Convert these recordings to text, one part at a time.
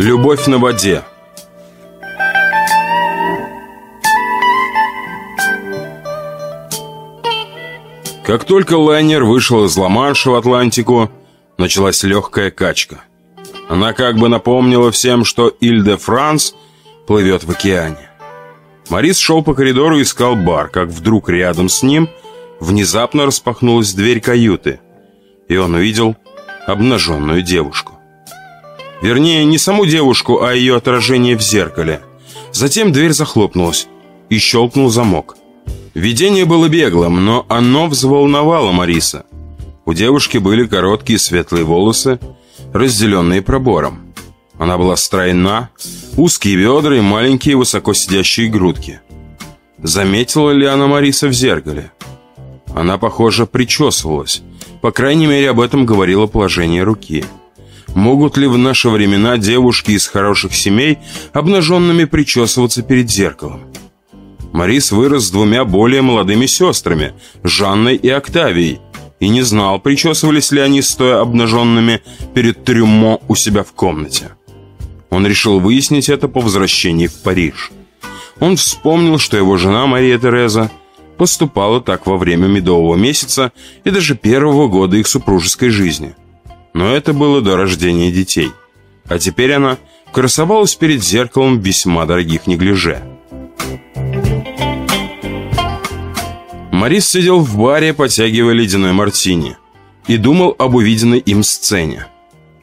Любовь на воде Как только лайнер вышел из Ла-Манша в Атлантику, началась легкая качка. Она как бы напомнила всем, что Иль-де-Франс плывет в океане. Морис шел по коридору и искал бар, как вдруг рядом с ним внезапно распахнулась дверь каюты, и он увидел обнаженную девушку. Вернее, не саму девушку, а ее отражение в зеркале. Затем дверь захлопнулась и щелкнул замок. Видение было беглым, но оно взволновало Мариса. У девушки были короткие светлые волосы, разделенные пробором. Она была стройна, узкие бедра и маленькие высоко сидящие грудки. Заметила ли она Мариса в зеркале? Она, похоже, причесывалась. По крайней мере, об этом говорило положение руки. Могут ли в наши времена девушки из хороших семей обнаженными причесываться перед зеркалом? Морис вырос с двумя более молодыми сестрами, Жанной и Октавией, и не знал, причесывались ли они стоя обнаженными перед трюмо у себя в комнате. Он решил выяснить это по возвращении в Париж. Он вспомнил, что его жена Мария Тереза поступала так во время медового месяца и даже первого года их супружеской жизни. Но это было до рождения детей. А теперь она красовалась перед зеркалом весьма дорогих неглиже. Морис сидел в баре, потягивая ледяной мартини, и думал об увиденной им сцене.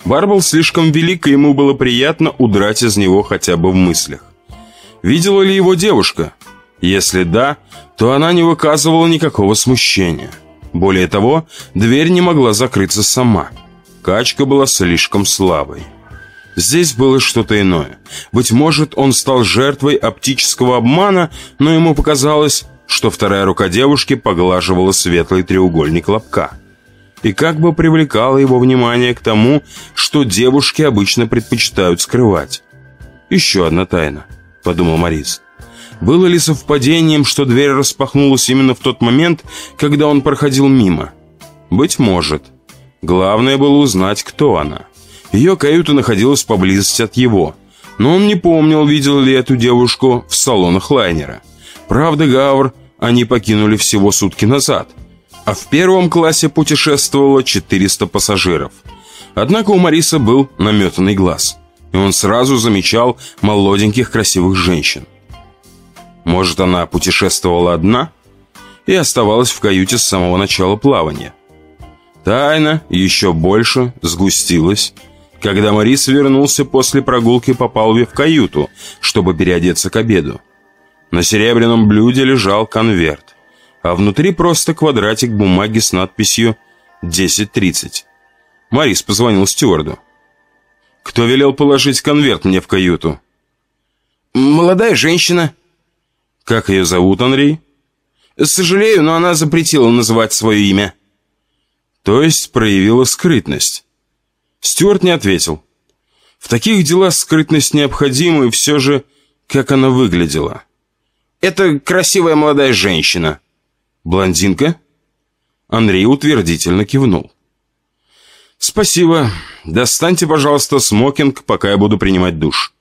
Бар был слишком велик, и ему было приятно удрать из него хотя бы в мыслях. Видела ли его девушка? Если да, то она не выказывала никакого смущения. Более того, дверь не могла закрыться сама. Качка была слишком слабой. Здесь было что-то иное. Быть может, он стал жертвой оптического обмана, но ему показалось, что вторая рука девушки поглаживала светлый треугольник лобка. И как бы привлекало его внимание к тому, что девушки обычно предпочитают скрывать. «Еще одна тайна», — подумал Морис. Было ли совпадением, что дверь распахнулась именно в тот момент, когда он проходил мимо? Быть может. Главное было узнать, кто она. Ее каюта находилась поблизости от его, но он не помнил, видел ли эту девушку в салонах лайнера. Правда, Гавр они покинули всего сутки назад, а в первом классе путешествовало 400 пассажиров. Однако у Мариса был наметанный глаз, и он сразу замечал молоденьких красивых женщин. Может, она путешествовала одна и оставалась в каюте с самого начала плавания. Тайна еще больше сгустилась, когда Марис вернулся после прогулки по палубе в каюту, чтобы переодеться к обеду. На серебряном блюде лежал конверт, а внутри просто квадратик бумаги с надписью «10.30». Марис позвонил стюарду. «Кто велел положить конверт мне в каюту?» «Молодая женщина». «Как ее зовут, Анри?» «Сожалею, но она запретила называть свое имя». «То есть проявила скрытность?» Стюарт не ответил. В таких делах скрытность необходима, и все же, как она выглядела. Это красивая молодая женщина». «Блондинка?» Андрей утвердительно кивнул. «Спасибо. Достаньте, пожалуйста, смокинг, пока я буду принимать душ».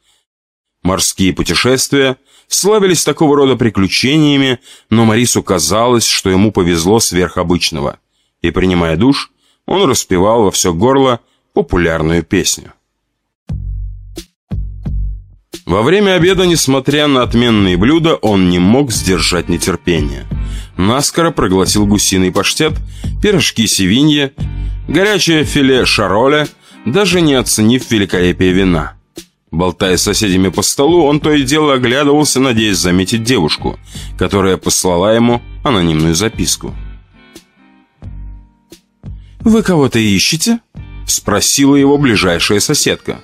Морские путешествия славились такого рода приключениями, но Марису казалось, что ему повезло сверх обычного. И, принимая душ, он распевал во все горло популярную песню. Во время обеда, несмотря на отменные блюда, он не мог сдержать нетерпения. Наскоро проглотил гусиный паштет, пирожки севинье, горячее филе шароля, даже не оценив великолепие вина. Болтая с соседями по столу, он то и дело оглядывался, надеясь заметить девушку, которая послала ему анонимную записку. «Вы кого-то ищете?» – спросила его ближайшая соседка.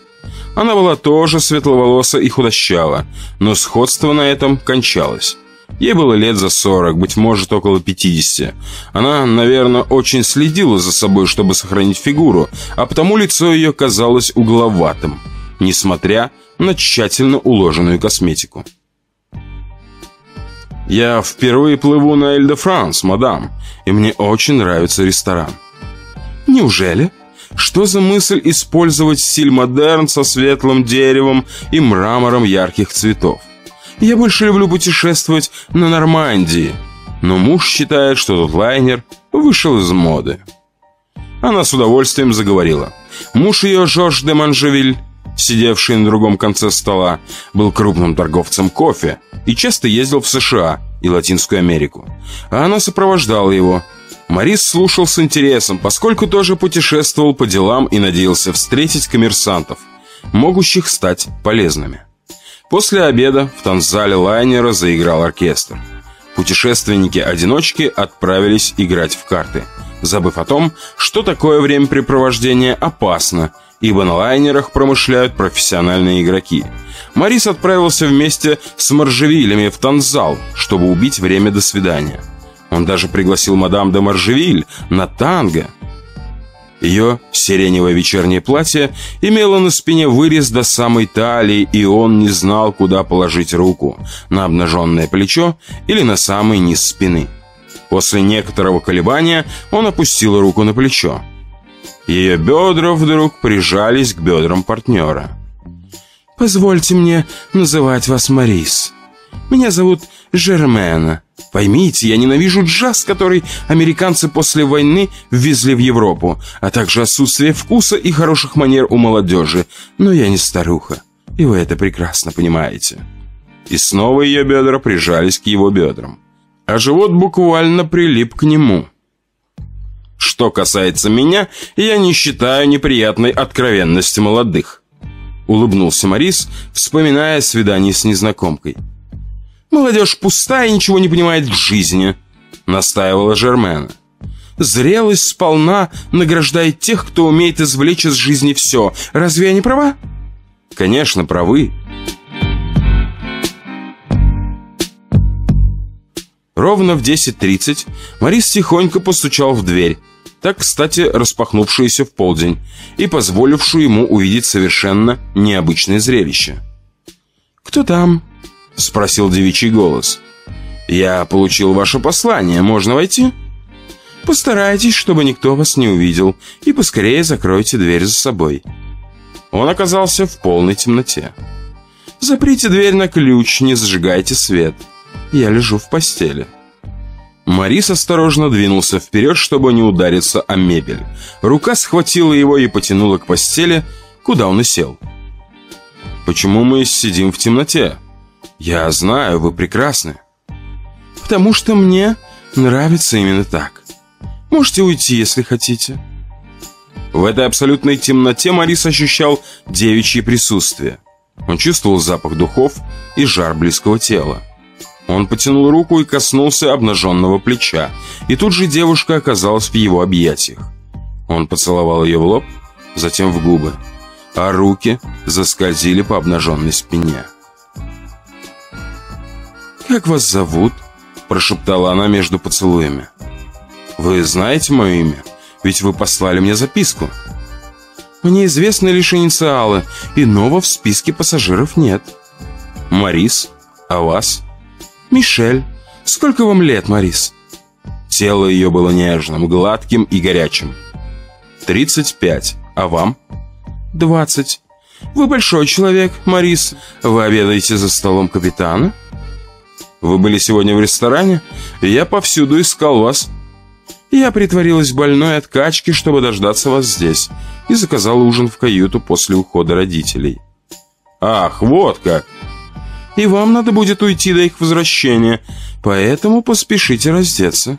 Она была тоже светловолоса и худощава, но сходство на этом кончалось. Ей было лет за сорок, быть может, около пятидесяти. Она, наверное, очень следила за собой, чтобы сохранить фигуру, а потому лицо ее казалось угловатым, несмотря на тщательно уложенную косметику. «Я впервые плыву на Эль-де-Франс, мадам, и мне очень нравится ресторан». «Неужели? Что за мысль использовать стиль модерн со светлым деревом и мрамором ярких цветов? Я больше люблю путешествовать на Нормандии, но муж считает, что тот лайнер вышел из моды. Она с удовольствием заговорила. Муж ее, Жорж де Манжевиль, сидевший на другом конце стола, был крупным торговцем кофе и часто ездил в США и Латинскую Америку. А она сопровождала его. Морис слушал с интересом, поскольку тоже путешествовал по делам и надеялся встретить коммерсантов, могущих стать полезными. После обеда в танцзале лайнера заиграл оркестр. Путешественники-одиночки отправились играть в карты, забыв о том, что такое времяпрепровождение опасно, ибо на лайнерах промышляют профессиональные игроки. Марис отправился вместе с Маржевилями в танцзал, чтобы убить время до свидания. Он даже пригласил мадам де Маржевиль на танго – ее сиреневое вечернее платье имело на спине вырез до самой талии, и он не знал, куда положить руку – на обнаженное плечо или на самый низ спины. После некоторого колебания он опустил руку на плечо. Ее бедра вдруг прижались к бедрам партнера. «Позвольте мне называть вас Марис. Меня зовут Жермена. Поймите, я ненавижу джаз, который американцы после войны ввезли в Европу, а также отсутствие вкуса и хороших манер у молодежи. Но я не старуха, и вы это прекрасно понимаете». И снова ее бедра прижались к его бедрам, а живот буквально прилип к нему. Что касается меня, я не считаю неприятной откровенности молодых. Улыбнулся Морис, вспоминая свидание с незнакомкой. «Молодежь пустая и ничего не понимает в жизни», — настаивала Жермена. «Зрелость сполна награждает тех, кто умеет извлечь из жизни все. Разве я не права?» «Конечно, правы». Ровно в 10.30 Морис тихонько постучал в дверь, так, кстати, распахнувшуюся в полдень и позволившую ему увидеть совершенно необычное зрелище. «Кто там?» — спросил девичий голос. «Я получил ваше послание. Можно войти?» «Постарайтесь, чтобы никто вас не увидел, и поскорее закройте дверь за собой». Он оказался в полной темноте. «Заприте дверь на ключ, не зажигайте свет. Я лежу в постели». Марис осторожно двинулся вперед, чтобы не удариться о мебель. Рука схватила его и потянула к постели, куда он и сел. «Почему мы сидим в темноте?» «Я знаю, вы прекрасны». «Потому что мне нравится именно так. Можете уйти, если хотите». В этой абсолютной темноте Марис ощущал девичье присутствие. Он чувствовал запах духов и жар близкого тела. Он потянул руку и коснулся обнаженного плеча, и тут же девушка оказалась в его объятиях. Он поцеловал ее в лоб, затем в губы, а руки заскользили по обнаженной спине. «Как вас зовут?» – прошептала она между поцелуями. «Вы знаете мое имя? Ведь вы послали мне записку». «Мне известны лишь инициалы, иного в списке пассажиров нет». «Марис? А вас?» «Мишель. Сколько вам лет, Марис?» Тело ее было нежным, гладким и горячим. «Тридцать пять. А вам?» «Двадцать. Вы большой человек, Марис. Вы обедаете за столом капитана?» Вы были сегодня в ресторане, и я повсюду искал вас. Я притворилась больной от качки, чтобы дождаться вас здесь, и заказала ужин в каюту после ухода родителей. Ах, вот как! И вам надо будет уйти до их возвращения, поэтому поспешите раздеться.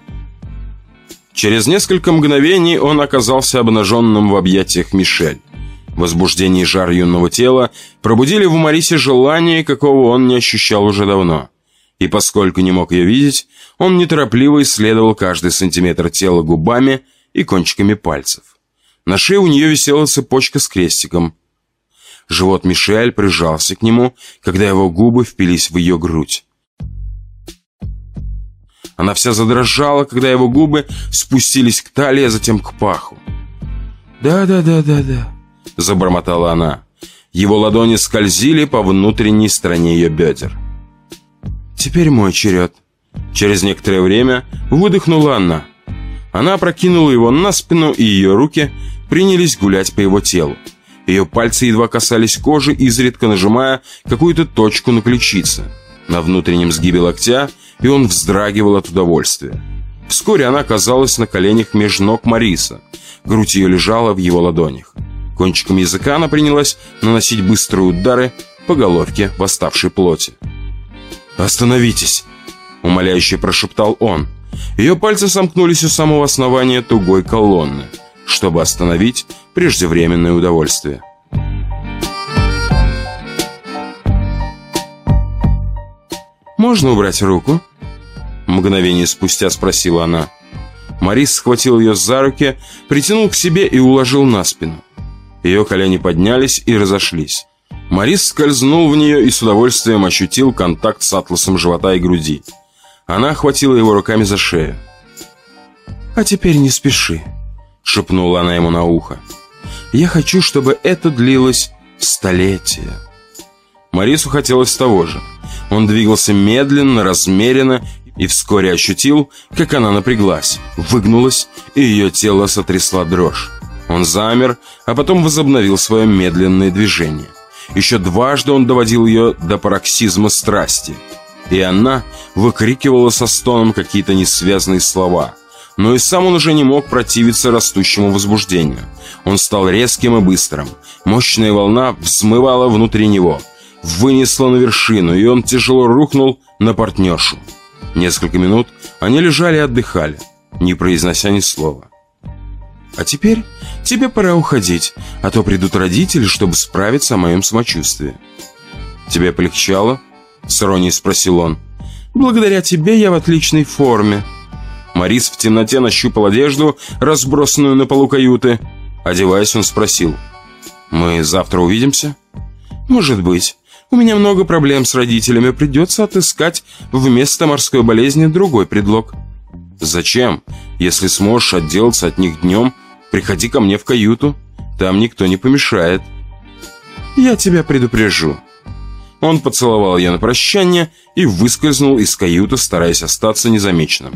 Через несколько мгновений он оказался обнаженным в объятиях Мишель. Возбуждение и жар юного тела пробудили в Марисе желание, какого он не ощущал уже давно и поскольку не мог ее видеть, он неторопливо исследовал каждый сантиметр тела губами и кончиками пальцев. На шее у нее висела цепочка с крестиком. Живот Мишель прижался к нему, когда его губы впились в ее грудь. Она вся задрожала, когда его губы спустились к талии, а затем к паху. «Да-да-да-да-да», — забормотала она. Его ладони скользили по внутренней стороне ее бедер. Теперь мой черед. Через некоторое время выдохнула она. Она опрокинула его на спину, и ее руки принялись гулять по его телу. Ее пальцы едва касались кожи, изредка нажимая какую-то точку на ключице, на внутреннем сгибе локтя, и он вздрагивал от удовольствия. Вскоре она оказалась на коленях меж ног Мариса. Грудь ее лежала в его ладонях. Кончиком языка она принялась наносить быстрые удары по головке восставшей плоти. «Остановитесь!» — умоляюще прошептал он. Ее пальцы сомкнулись у самого основания тугой колонны, чтобы остановить преждевременное удовольствие. «Можно убрать руку?» Мгновение спустя спросила она. Марис схватил ее за руки, притянул к себе и уложил на спину. Ее колени поднялись и разошлись. Марис скользнул в нее и с удовольствием ощутил контакт с атласом живота и груди. Она охватила его руками за шею. «А теперь не спеши», — шепнула она ему на ухо. «Я хочу, чтобы это длилось столетия». Марису хотелось того же. Он двигался медленно, размеренно и вскоре ощутил, как она напряглась, выгнулась, и ее тело сотрясла дрожь. Он замер, а потом возобновил свое медленное движение. Еще дважды он доводил ее до пароксизма страсти. И она выкрикивала со стоном какие-то несвязные слова. Но и сам он уже не мог противиться растущему возбуждению. Он стал резким и быстрым. Мощная волна взмывала внутри него. Вынесла на вершину, и он тяжело рухнул на партнершу. Несколько минут они лежали и отдыхали, не произнося ни слова. «А теперь тебе пора уходить, а то придут родители, чтобы справиться о моем самочувствии». «Тебе полегчало?» — с спросил он. «Благодаря тебе я в отличной форме». Марис в темноте нащупал одежду, разбросанную на полу каюты. Одеваясь, он спросил. «Мы завтра увидимся?» «Может быть. У меня много проблем с родителями. Придется отыскать вместо морской болезни другой предлог». «Зачем? Если сможешь отделаться от них днем, приходи ко мне в каюту. Там никто не помешает». «Я тебя предупрежу». Он поцеловал ее на прощание и выскользнул из каюты, стараясь остаться незамеченным.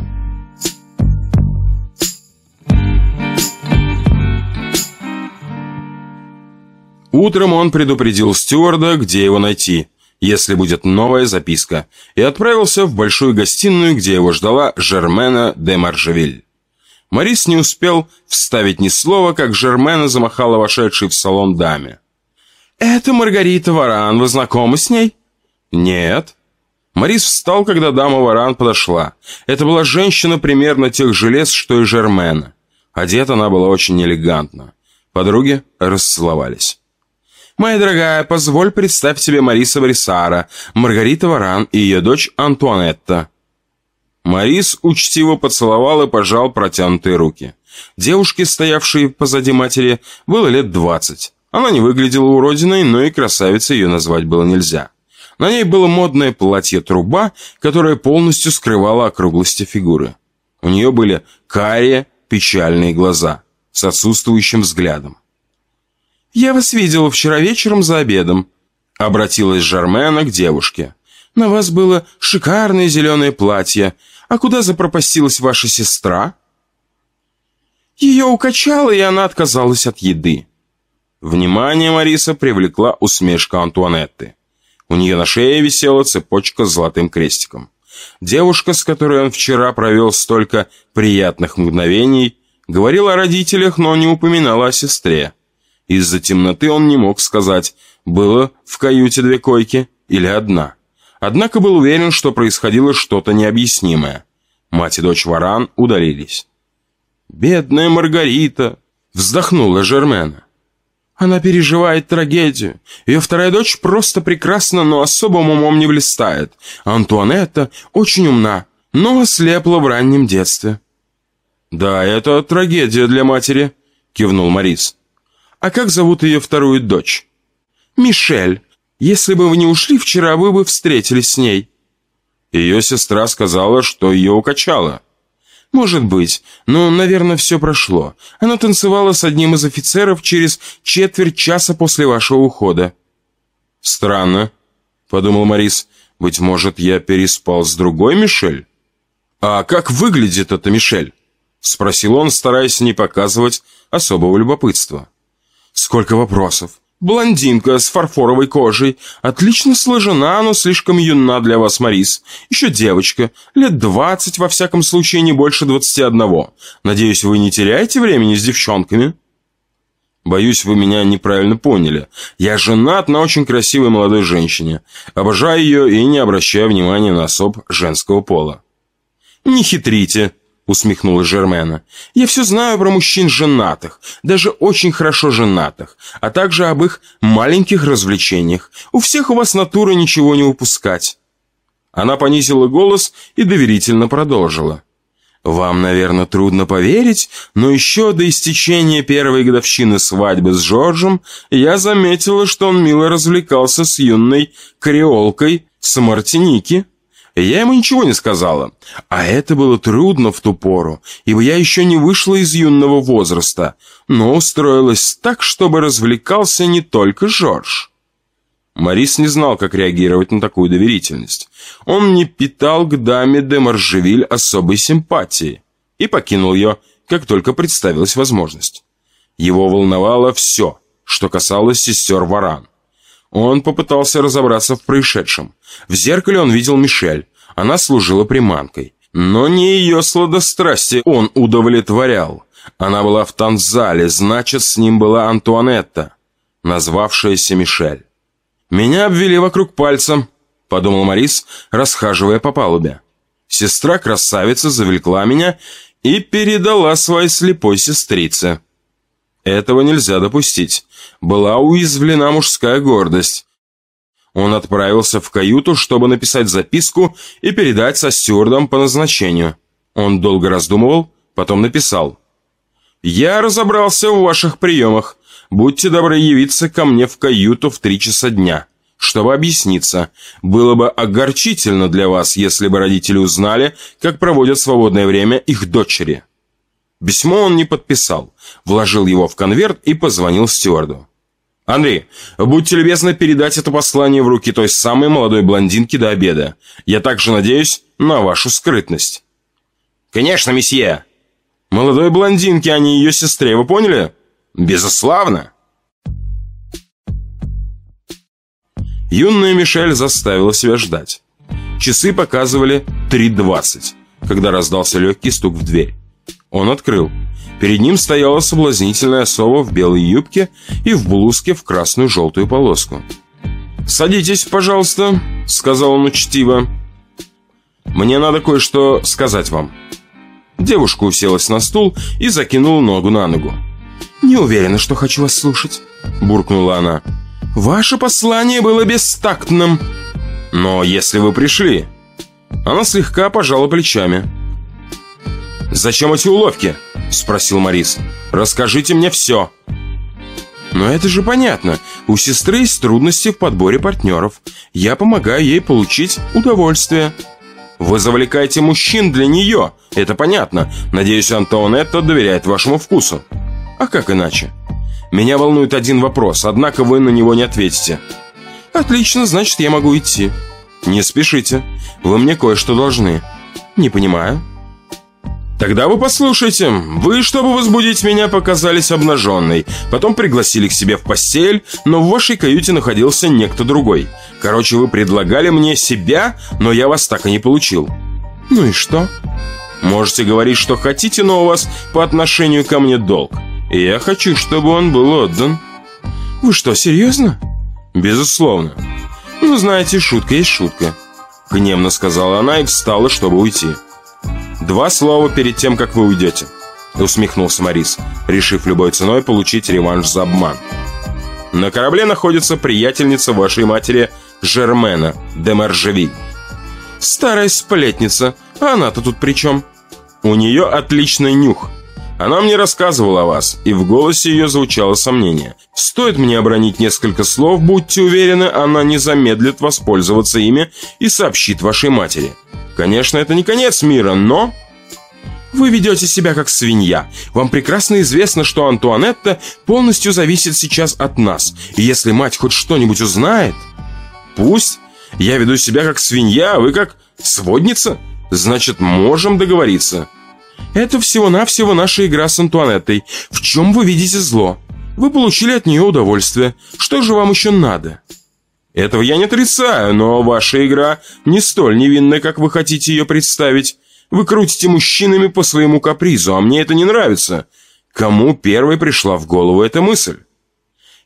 Утром он предупредил стюарда, где его найти, если будет новая записка, и отправился в большую гостиную, где его ждала Жермена де Маржевиль. Марис не успел вставить ни слова, как Жермена замахала вошедшей в салон даме. «Это Маргарита Варан, вы знакомы с ней?» «Нет». Марис встал, когда дама Варан подошла. Это была женщина примерно тех же лет, что и Жермена. Одета она была очень элегантно. Подруги расцеловались. «Моя дорогая, позволь представить тебе Мариса Варисара, Маргарита Варан и ее дочь Антуанетта». Марис учтиво поцеловал и пожал протянутые руки. Девушке, стоявшей позади матери, было лет двадцать. Она не выглядела уродиной, но и красавицей ее назвать было нельзя. На ней было модное платье-труба, которое полностью скрывало округлости фигуры. У нее были карие, печальные глаза с отсутствующим взглядом. «Я вас видела вчера вечером за обедом», — обратилась Жармена к девушке. «На вас было шикарное зеленое платье. А куда запропастилась ваша сестра?» Ее укачало, и она отказалась от еды. Внимание Мариса привлекла усмешка Антуанетты. У нее на шее висела цепочка с золотым крестиком. Девушка, с которой он вчера провел столько приятных мгновений, говорила о родителях, но не упоминала о сестре. Из-за темноты он не мог сказать, было в каюте две койки или одна. Однако был уверен, что происходило что-то необъяснимое. Мать и дочь Варан удалились. «Бедная Маргарита!» — вздохнула Жермена. «Она переживает трагедию. Ее вторая дочь просто прекрасна, но особым умом не блистает. Антуанетта очень умна, но ослепла в раннем детстве». «Да, это трагедия для матери», — кивнул Морис. А как зовут ее вторую дочь? Мишель. Если бы вы не ушли вчера, вы бы встретились с ней. Ее сестра сказала, что ее укачало. Может быть, но, наверное, все прошло. Она танцевала с одним из офицеров через четверть часа после вашего ухода. Странно, подумал Морис. Быть может, я переспал с другой Мишель? А как выглядит эта Мишель? Спросил он, стараясь не показывать особого любопытства. «Сколько вопросов? Блондинка с фарфоровой кожей. Отлично сложена, но слишком юна для вас, Марис. Еще девочка. Лет двадцать, во всяком случае, не больше двадцати одного. Надеюсь, вы не теряете времени с девчонками?» Боюсь, вы меня неправильно поняли. Я женат на очень красивой молодой женщине. Обожаю ее и не обращаю внимания на особ женского пола. Не хитрите, усмехнулась Жермена. «Я все знаю про мужчин женатых, даже очень хорошо женатых, а также об их маленьких развлечениях. У всех у вас натура ничего не упускать». Она понизила голос и доверительно продолжила. «Вам, наверное, трудно поверить, но еще до истечения первой годовщины свадьбы с Джорджем я заметила, что он мило развлекался с юной креолкой с Мартиники». Я ему ничего не сказала. А это было трудно в ту пору, ибо я еще не вышла из юного возраста, но устроилась так, чтобы развлекался не только Жорж. Марис не знал, как реагировать на такую доверительность. Он не питал к даме де Маржевиль особой симпатии и покинул ее, как только представилась возможность. Его волновало все, что касалось сестер Варан. Он попытался разобраться в происшедшем. В зеркале он видел Мишель. Она служила приманкой. Но не ее сладострастие он удовлетворял. Она была в танцзале, значит, с ним была Антуанетта, назвавшаяся Мишель. «Меня обвели вокруг пальца», — подумал Морис, расхаживая по палубе. Сестра красавица завлекла меня и передала своей слепой сестрице. Этого нельзя допустить. Была уязвлена мужская гордость. Он отправился в каюту, чтобы написать записку и передать со стюардом по назначению. Он долго раздумывал, потом написал. «Я разобрался в ваших приемах. Будьте добры явиться ко мне в каюту в три часа дня, чтобы объясниться. Было бы огорчительно для вас, если бы родители узнали, как проводят свободное время их дочери». Письмо он не подписал, вложил его в конверт и позвонил стюарду. «Андрей, будьте любезны передать это послание в руки той самой молодой блондинки до обеда. Я также надеюсь на вашу скрытность». «Конечно, месье!» «Молодой блондинке, а не ее сестре, вы поняли?» «Безусловно!» Юная Мишель заставила себя ждать. Часы показывали 3.20, когда раздался легкий стук в дверь. Он открыл. Перед ним стояла соблазнительная особа в белой юбке и в блузке в красную желтую полоску. «Садитесь, пожалуйста», — сказал он учтиво. «Мне надо кое-что сказать вам». Девушка уселась на стул и закинула ногу на ногу. «Не уверена, что хочу вас слушать», — буркнула она. «Ваше послание было бестактным». «Но если вы пришли...» Она слегка пожала плечами. «Зачем эти уловки?» — спросил Морис. «Расскажите мне все». «Но это же понятно. У сестры есть трудности в подборе партнеров. Я помогаю ей получить удовольствие». «Вы завлекаете мужчин для нее. Это понятно. Надеюсь, Антуанетта доверяет вашему вкусу». «А как иначе?» «Меня волнует один вопрос, однако вы на него не ответите». «Отлично, значит, я могу идти». «Не спешите. Вы мне кое-что должны». «Не понимаю». Тогда вы послушайте. Вы, чтобы возбудить меня, показались обнаженной. Потом пригласили к себе в постель, но в вашей каюте находился некто другой. Короче, вы предлагали мне себя, но я вас так и не получил. Ну и что? Можете говорить, что хотите, но у вас по отношению ко мне долг. И я хочу, чтобы он был отдан. Вы что, серьезно? Безусловно. Ну, знаете, шутка есть шутка. Гневно сказала она и встала, чтобы уйти. «Два слова перед тем, как вы уйдете», — усмехнулся Морис, решив любой ценой получить реванш за обман. «На корабле находится приятельница вашей матери Жермена де Маржеви. Старая сплетница, а она-то тут при чем? У нее отличный нюх. Она мне рассказывала о вас, и в голосе ее звучало сомнение. Стоит мне обронить несколько слов, будьте уверены, она не замедлит воспользоваться ими и сообщит вашей матери. Конечно, это не конец мира, но... Вы ведете себя как свинья. Вам прекрасно известно, что Антуанетта полностью зависит сейчас от нас. И если мать хоть что-нибудь узнает... Пусть. Я веду себя как свинья, а вы как сводница. Значит, можем договориться. Это всего-навсего наша игра с Антуанеттой. В чем вы видите зло? Вы получили от нее удовольствие. Что же вам еще надо?» «Этого я не отрицаю, но ваша игра не столь невинная, как вы хотите ее представить. Вы крутите мужчинами по своему капризу, а мне это не нравится. Кому первой пришла в голову эта мысль?»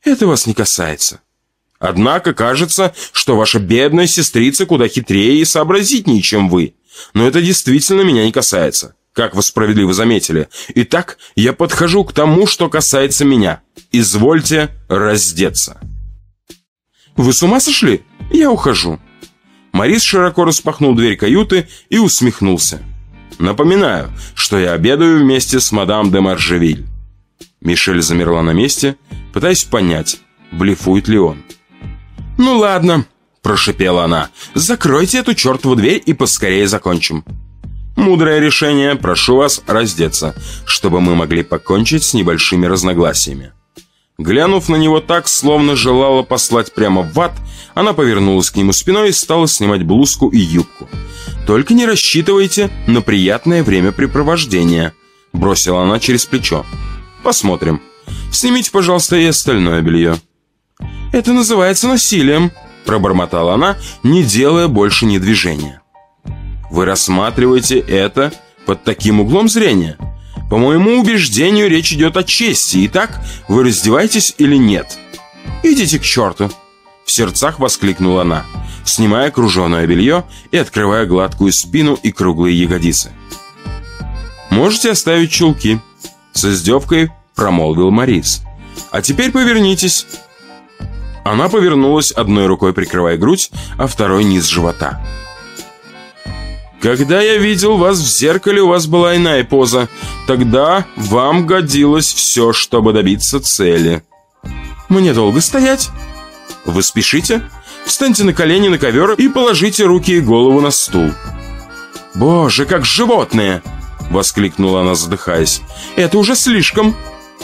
«Это вас не касается». «Однако кажется, что ваша бедная сестрица куда хитрее и сообразительнее, чем вы. Но это действительно меня не касается как вы справедливо заметили. Итак, я подхожу к тому, что касается меня. Извольте раздеться. Вы с ума сошли? Я ухожу. Морис широко распахнул дверь каюты и усмехнулся. Напоминаю, что я обедаю вместе с мадам де Маржевиль. Мишель замерла на месте, пытаясь понять, блефует ли он. «Ну ладно», – прошипела она, – «закройте эту чертову дверь и поскорее закончим». Мудрое решение, прошу вас раздеться, чтобы мы могли покончить с небольшими разногласиями. Глянув на него так, словно желала послать прямо в ад, она повернулась к нему спиной и стала снимать блузку и юбку. «Только не рассчитывайте на приятное времяпрепровождение», — бросила она через плечо. «Посмотрим. Снимите, пожалуйста, и остальное белье». «Это называется насилием», — пробормотала она, не делая больше ни движения. Вы рассматриваете это под таким углом зрения? По моему убеждению, речь идет о чести. Итак, вы раздеваетесь или нет? Идите к черту!» В сердцах воскликнула она, снимая круженое белье и открывая гладкую спину и круглые ягодицы. «Можете оставить чулки», — с издевкой промолвил Морис. «А теперь повернитесь». Она повернулась, одной рукой прикрывая грудь, а второй низ живота. Когда я видел вас в зеркале, у вас была иная поза. Тогда вам годилось все, чтобы добиться цели. Мне долго стоять? Вы спешите? Встаньте на колени на ковер и положите руки и голову на стул. Боже, как животные! Воскликнула она, задыхаясь. Это уже слишком.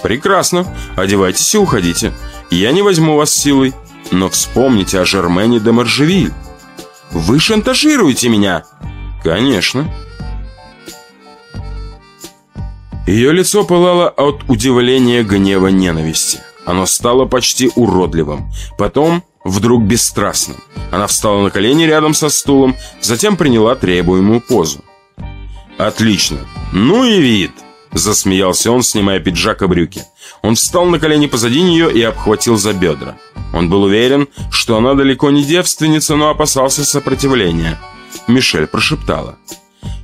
Прекрасно. Одевайтесь и уходите. Я не возьму вас силой. Но вспомните о Жермене де Маржевиль. Вы шантажируете меня. «Конечно». Ее лицо пылало от удивления, гнева, ненависти. Оно стало почти уродливым. Потом вдруг бесстрастным. Она встала на колени рядом со стулом, затем приняла требуемую позу. «Отлично! Ну и вид!» Засмеялся он, снимая пиджак и брюки. Он встал на колени позади нее и обхватил за бедра. Он был уверен, что она далеко не девственница, но опасался сопротивления. Мишель прошептала.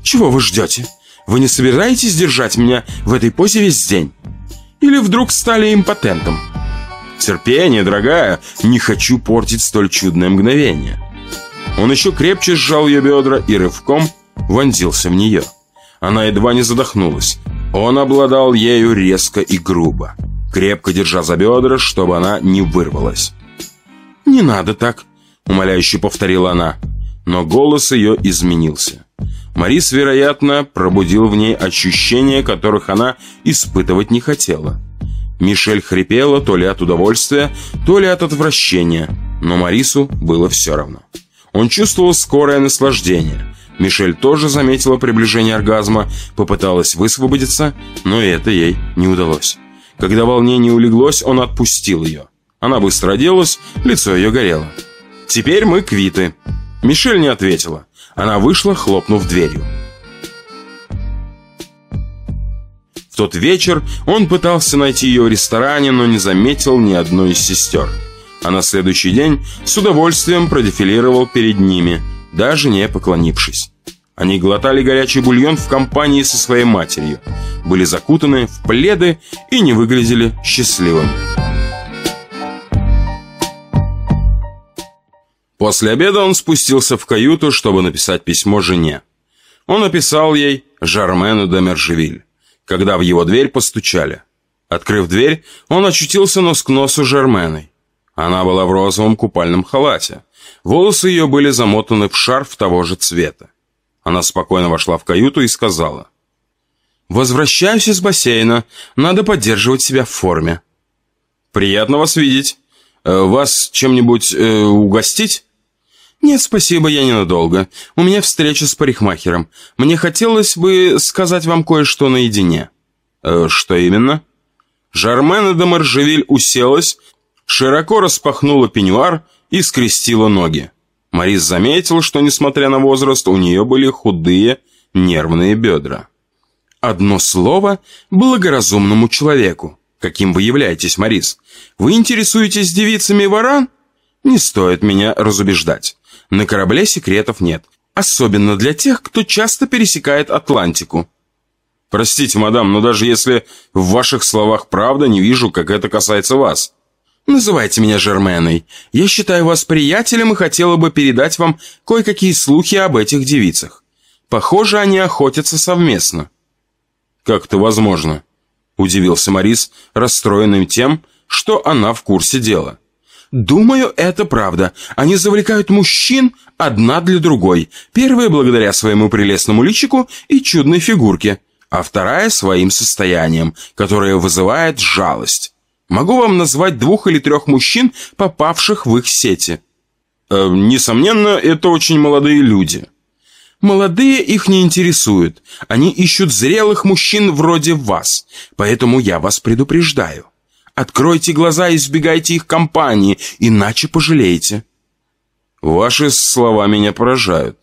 «Чего вы ждете? Вы не собираетесь держать меня в этой позе весь день? Или вдруг стали импотентом?» «Терпение, дорогая, не хочу портить столь чудное мгновение». Он еще крепче сжал ее бедра и рывком вонзился в нее. Она едва не задохнулась. Он обладал ею резко и грубо, крепко держа за бедра, чтобы она не вырвалась. «Не надо так», — умоляюще повторила она но голос ее изменился. Марис, вероятно, пробудил в ней ощущения, которых она испытывать не хотела. Мишель хрипела то ли от удовольствия, то ли от отвращения, но Марису было все равно. Он чувствовал скорое наслаждение. Мишель тоже заметила приближение оргазма, попыталась высвободиться, но это ей не удалось. Когда волнение улеглось, он отпустил ее. Она быстро оделась, лицо ее горело. «Теперь мы квиты», Мишель не ответила. Она вышла, хлопнув дверью. В тот вечер он пытался найти ее в ресторане, но не заметил ни одной из сестер. А на следующий день с удовольствием продефилировал перед ними, даже не поклонившись. Они глотали горячий бульон в компании со своей матерью, были закутаны в пледы и не выглядели счастливыми. После обеда он спустился в каюту, чтобы написать письмо жене. Он написал ей Жармену де Мержевиль, когда в его дверь постучали. Открыв дверь, он очутился нос к носу Жарменой. Она была в розовом купальном халате. Волосы ее были замотаны в шарф того же цвета. Она спокойно вошла в каюту и сказала. «Возвращаюсь из бассейна. Надо поддерживать себя в форме». «Приятно вас видеть. Э, вас чем-нибудь э, угостить?» «Нет, спасибо, я ненадолго. У меня встреча с парикмахером. Мне хотелось бы сказать вам кое-что наедине». «Э, «Что именно?» Жармена де Маржевиль уселась, широко распахнула пеньюар и скрестила ноги. Марис заметил, что, несмотря на возраст, у нее были худые, нервные бедра. «Одно слово благоразумному человеку. Каким вы являетесь, Марис? Вы интересуетесь девицами варан? Не стоит меня разубеждать. На корабле секретов нет, особенно для тех, кто часто пересекает Атлантику. Простите, мадам, но даже если в ваших словах правда, не вижу, как это касается вас. Называйте меня Жерменой. Я считаю вас приятелем и хотела бы передать вам кое-какие слухи об этих девицах. Похоже, они охотятся совместно. Как это возможно? Удивился Морис, расстроенным тем, что она в курсе дела. Думаю, это правда. Они завлекают мужчин одна для другой. Первая благодаря своему прелестному личику и чудной фигурке – а вторая своим состоянием, которое вызывает жалость. Могу вам назвать двух или трех мужчин, попавших в их сети. Э, несомненно, это очень молодые люди. Молодые их не интересуют. Они ищут зрелых мужчин вроде вас. Поэтому я вас предупреждаю. Откройте глаза и избегайте их компании, иначе пожалеете. Ваши слова меня поражают.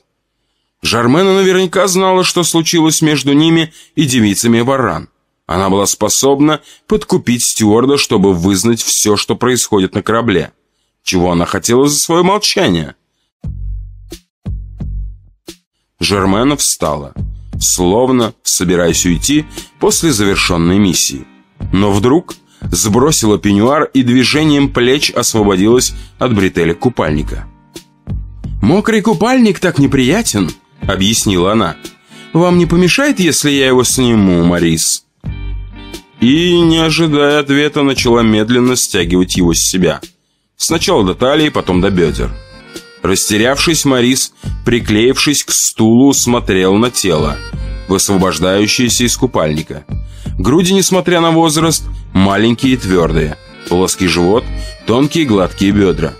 Жармена наверняка знала, что случилось между ними и девицами Варан. Она была способна подкупить стюарда, чтобы вызнать все, что происходит на корабле. Чего она хотела за свое молчание? Жермена встала, словно собираясь уйти после завершенной миссии. Но вдруг сбросила пеньюар и движением плеч освободилась от бретеля купальника. «Мокрый купальник так неприятен!» — объяснила она. «Вам не помешает, если я его сниму, Марис?» И, не ожидая ответа, начала медленно стягивать его с себя. Сначала до талии, потом до бедер. Растерявшись, Марис, приклеившись к стулу, смотрел на тело, высвобождающееся из купальника. Груди, несмотря на возраст, маленькие и твердые. Плоский живот, тонкие гладкие бедра.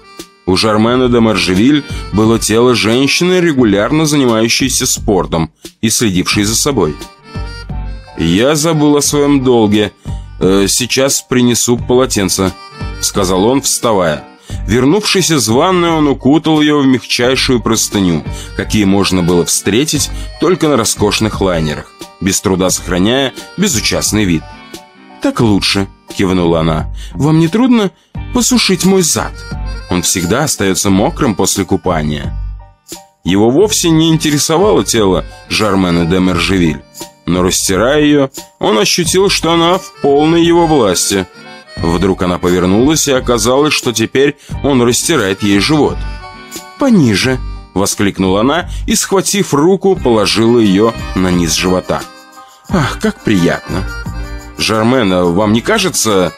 У Жармена де Маржевиль было тело женщины, регулярно занимающейся спортом и следившей за собой. «Я забыл о своем долге. Э, сейчас принесу полотенце», — сказал он, вставая. Вернувшись из ванной, он укутал ее в мягчайшую простыню, какие можно было встретить только на роскошных лайнерах, без труда сохраняя безучастный вид. «Так лучше», — кивнула она. «Вам не трудно посушить мой зад?» Он всегда остается мокрым после купания. Его вовсе не интересовало тело Жармена де Мержевиль, но растирая ее, он ощутил, что она в полной его власти. Вдруг она повернулась, и оказалось, что теперь он растирает ей живот. «Пониже!» — воскликнула она и, схватив руку, положила ее на низ живота. «Ах, как приятно!» «Жармена, вам не кажется...»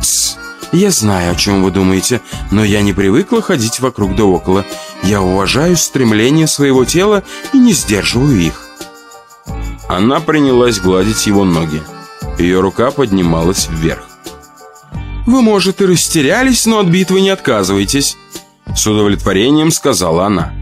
Тс, я знаю, о чем вы думаете, но я не привыкла ходить вокруг да около. Я уважаю стремления своего тела и не сдерживаю их. Она принялась гладить его ноги. Ее рука поднималась вверх. «Вы, может, и растерялись, но от битвы не отказывайтесь», — с удовлетворением сказала она.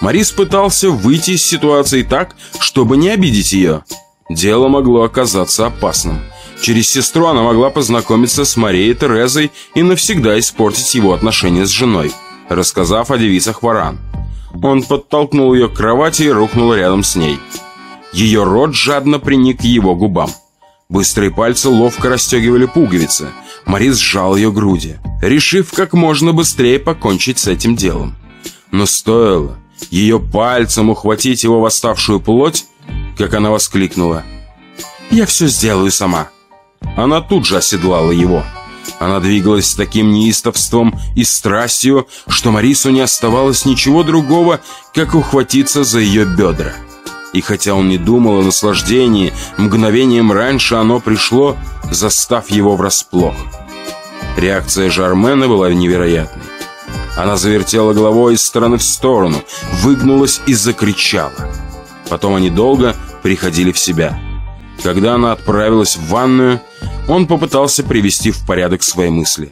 Марис пытался выйти из ситуации так, чтобы не обидеть ее. Дело могло оказаться опасным. Через сестру она могла познакомиться с Марией Терезой и навсегда испортить его отношения с женой, рассказав о девицах Варан. Он подтолкнул ее к кровати и рухнул рядом с ней. Ее рот жадно приник к его губам. Быстрые пальцы ловко расстегивали пуговицы. Марис сжал ее груди, решив как можно быстрее покончить с этим делом. Но стоило ее пальцем ухватить его восставшую плоть, как она воскликнула. «Я все сделаю сама». Она тут же оседлала его. Она двигалась с таким неистовством и страстью, что Марису не оставалось ничего другого, как ухватиться за ее бедра. И хотя он не думал о наслаждении, мгновением раньше оно пришло, застав его врасплох. Реакция Жармена была невероятной. Она завертела головой из стороны в сторону, выгнулась и закричала. Потом они долго приходили в себя. Когда она отправилась в ванную, он попытался привести в порядок свои мысли.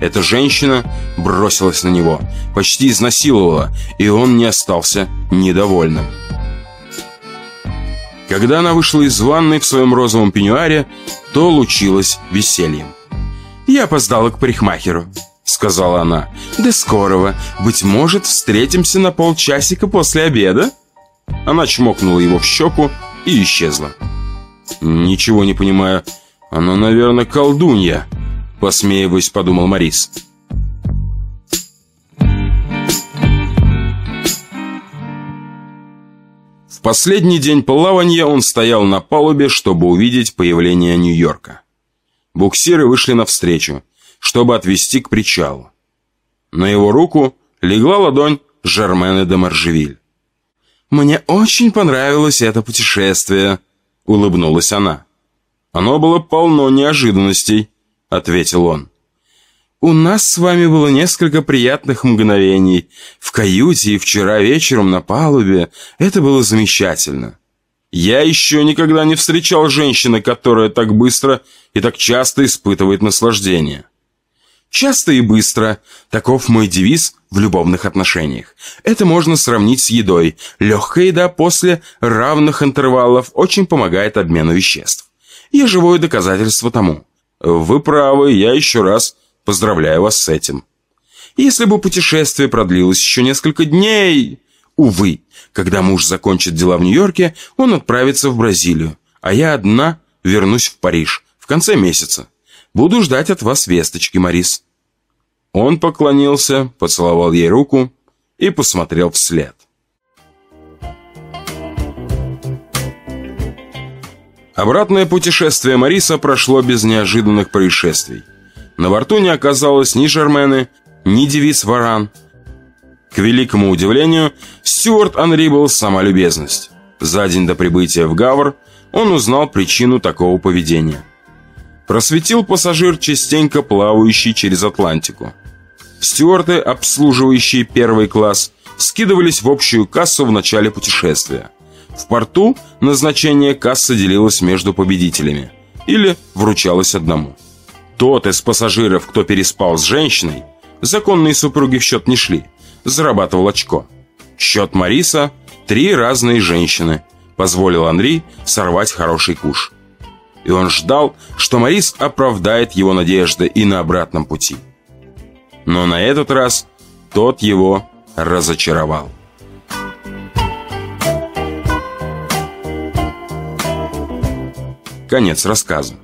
Эта женщина бросилась на него, почти изнасиловала, и он не остался недовольным. Когда она вышла из ванной в своем розовом пеньюаре, то лучилась весельем. «Я опоздала к парикмахеру», — сказала она. «До скорого. Быть может, встретимся на полчасика после обеда?» Она чмокнула его в щеку и исчезла. «Ничего не понимаю. Она, наверное, колдунья», Посмеиваясь, подумал Морис. В последний день плавания он стоял на палубе, чтобы увидеть появление Нью-Йорка. Буксиры вышли навстречу, чтобы отвезти к причалу. На его руку легла ладонь Жермены де Маржевиль. «Мне очень понравилось это путешествие», — улыбнулась она. Оно было полно неожиданностей ответил он. «У нас с вами было несколько приятных мгновений. В каюте и вчера вечером на палубе. Это было замечательно. Я еще никогда не встречал женщины, которая так быстро и так часто испытывает наслаждение. Часто и быстро. Таков мой девиз в любовных отношениях. Это можно сравнить с едой. Легкая еда после равных интервалов очень помогает обмену веществ. Я живое доказательство тому. Вы правы, я еще раз поздравляю вас с этим. Если бы путешествие продлилось еще несколько дней... Увы, когда муж закончит дела в Нью-Йорке, он отправится в Бразилию, а я одна вернусь в Париж в конце месяца. Буду ждать от вас весточки, Марис». Он поклонился, поцеловал ей руку и посмотрел вслед. Обратное путешествие Мариса прошло без неожиданных происшествий. На борту не оказалось ни Жермены, ни девиц Варан. К великому удивлению, Стюарт Анри был сама любезность. За день до прибытия в Гавр он узнал причину такого поведения. Просветил пассажир, частенько плавающий через Атлантику. Стюарты, обслуживающие первый класс, скидывались в общую кассу в начале путешествия – в порту назначение кассы делилось между победителями или вручалось одному. Тот из пассажиров, кто переспал с женщиной, законные супруги в счет не шли, зарабатывал очко. Счет Мариса – три разные женщины, позволил Анри сорвать хороший куш. И он ждал, что Марис оправдает его надежды и на обратном пути. Но на этот раз тот его разочаровал. Конец рассказа.